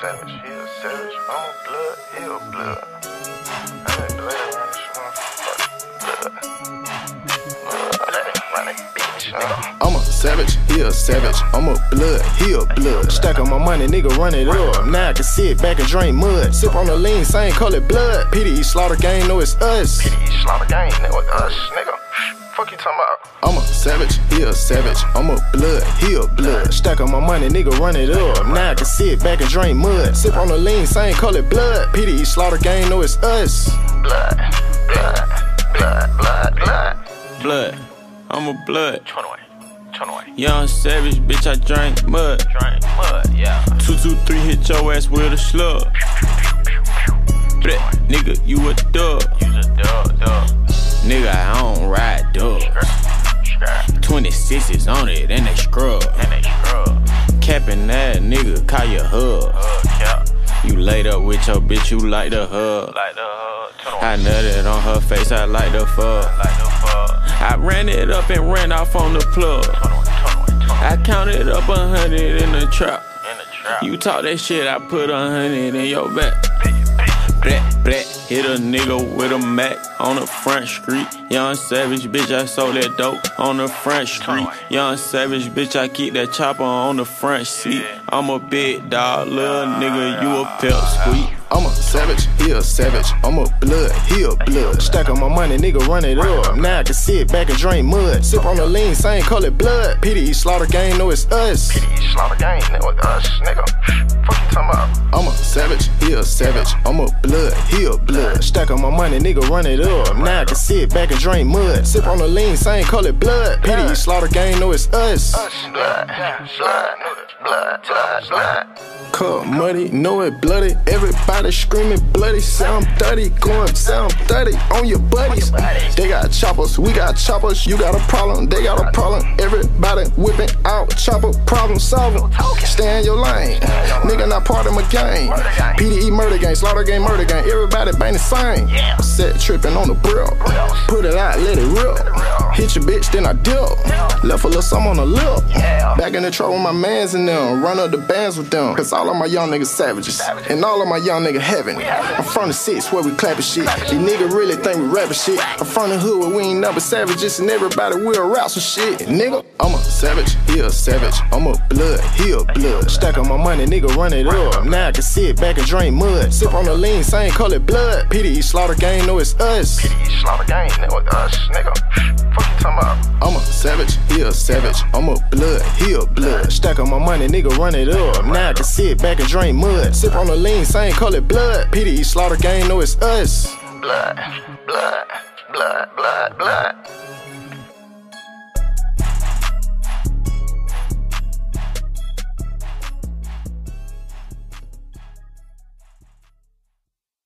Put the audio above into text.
savage, he a savage. I'm a blood, he a blood. I ain't blood around this motherfucker. Blood. Blood. Run it, bitch, nigga. I'm a savage, he a savage. I'm a blood, he a blood. Stack on my money, nigga, run it up. Now I can sit back and drink mud. Sip on the lean, same color blood. PDE Slaughter Gang, know it's us. PDE slaughter gang, nigga, with us, nigga. Fuck you talking about? I'm a savage, he a savage. I'm a blood, he a blood. Stack on my money, nigga, run it up. Now I can sit back and drink mud. Sip on the lean, same color blood. PDE Slaughter Gang, know it's us. Blood, blood, blood, blood, blood. Blood. I'm a blood. 21, 21. Young savage, bitch, I drink mud. Drink mud, yeah. 223 hit your ass with a slug. Bleh, nigga, you a dub. Use a dub, 26s on it and they scrub. And they scrub. Capping that nigga, call your hub. Cap. You laid up with your bitch, you like the hub. Like the. 21. I nutted on her face, I like the fuck. Like the fuck. I ran it up and ran off on the plug. 21, 21, 21. I counted up a hundred in the trap. In the trap. You talk that shit, I put a hundred in your back. Pick it, pick it. Black, black, hit a nigga with a Mac on the front street. Young savage, bitch, I sold that dope on the front street. Young savage, bitch, I keep that chopper on the front seat. I'm a big dog, little nigga, you a pep squeak. I'm a savage, he a savage. I'm a blood, he a blood. Stack on my money, nigga, run it up. Now I can sit back and drink mud. Sip on the lean, same color blood. PDE Slaughter Gang, know it's us. PDE slaughter gang, nigga, with us, nigga. Savage, he a savage. I'm a blood, he a blood. Stack on my money, nigga, run it up. Now I can sit back and drink mud. Sip on the lean, same color blood. PDE Slaughter Gang, know it's us. Us, blood, blood, blood, blood, blood. Cut muddy, know it bloody. Everybody screaming bloody. Sound dirty, going sound dirty on your buddies. They got choppers, we got choppers. You got a problem, they got a problem. Everybody whipping out chopper, problem solving. Stay in your lane, nigga not part of my game. PDE murder gang, slaughter gang, murder gang. Everybody bang the same. Set tripping on the brill. Put your bitch, then I dip. Left a little some on the lip. Back in the truck with my mans in them. Run up the bands with them. Cause all of my young niggas savages. And all of my young niggas heaven. I'm from the six where we clapping shit. These niggas really think we rapping shit. I'm from the hood where we ain't never savages. And everybody will rap some shit. Nigga, I'm a savage, he a savage. I'm a blood, he a blood. Stack on my money, nigga, run it up. Now I can sit back and drink mud. Sip on the lean, same color blood. PDE Slaughter Gang, know it's us. PDE slaughter gang, nigga, with us, nigga. Fuck savage. I'm a blood, he a blood. Stack on my money, nigga, run it up. Now I can sit back and drink mud. Sip on the lean, same color blood. PDE Slaughter Gang, know it's us. Blood, blood, blood, blood, blood.